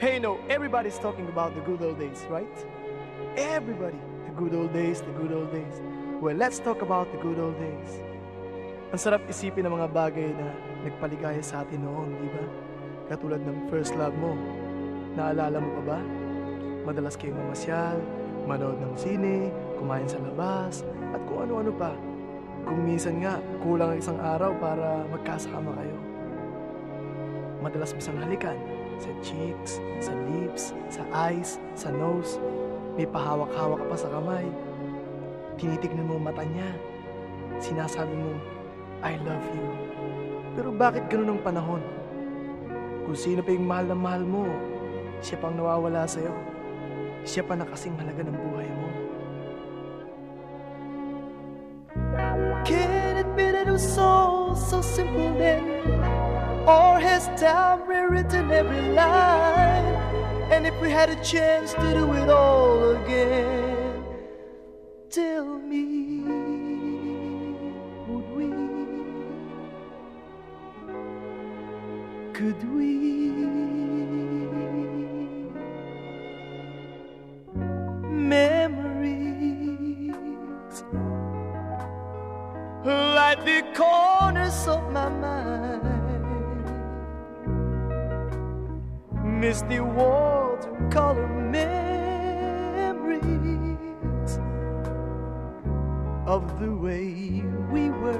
Hey, no, everybody's talking about the good old days, right? Everybody, the good old days, the good old days. Well, let's talk about the good old days. Ang sarap isipin ng mga bagay na nagpaligaya sa atin noon, di ba? Katulad ng first love mo. Naalala mo pa ba? Madalas kayong mamasyal, manood ng sine, kumain sa labas, at kung ano-ano pa. Kung minsan nga, kulang ang isang araw para magkasama kayo. Madalas bisang halikan sa cheeks, sa lips, sa eyes, sa nose. May pahawak-hawak pa sa kamay. Tinitignan mo mata niya. Sinasabi mo, I love you. Pero bakit ganun ang panahon? Kung sino pa yung mahal na mahal mo, siya pang nawawala sa'yo. Siya pa na kasing halaga ng buhay mo. Can it be that it was so, so simple then? Has time rewritten every line? And if we had a chance to do it all again, tell me, would we? Could we? Memories like the corners of my mind. Misty watercolor memories of the way we were.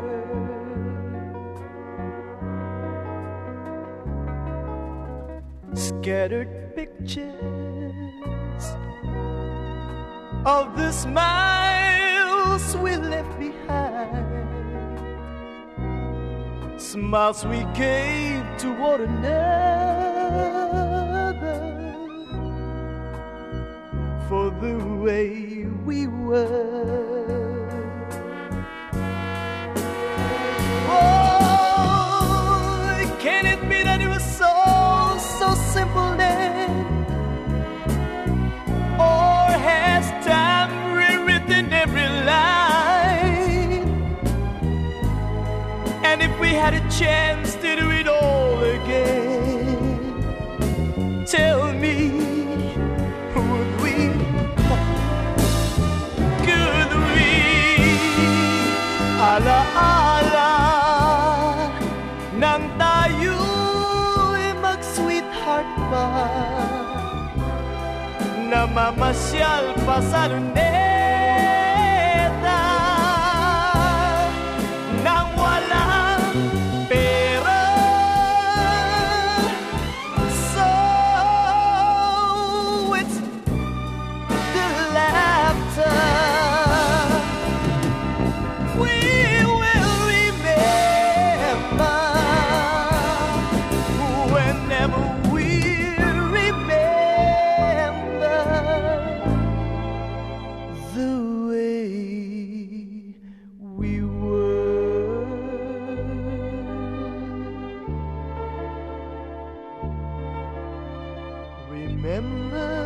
Scattered pictures of the smiles we left behind. Smiles we gave to one another for the way we were. Oh, can it be that it was so, so simple then? Or has time rewritten every line? And if we had a chance to do it all again, tell me, na mamasyal pa Remember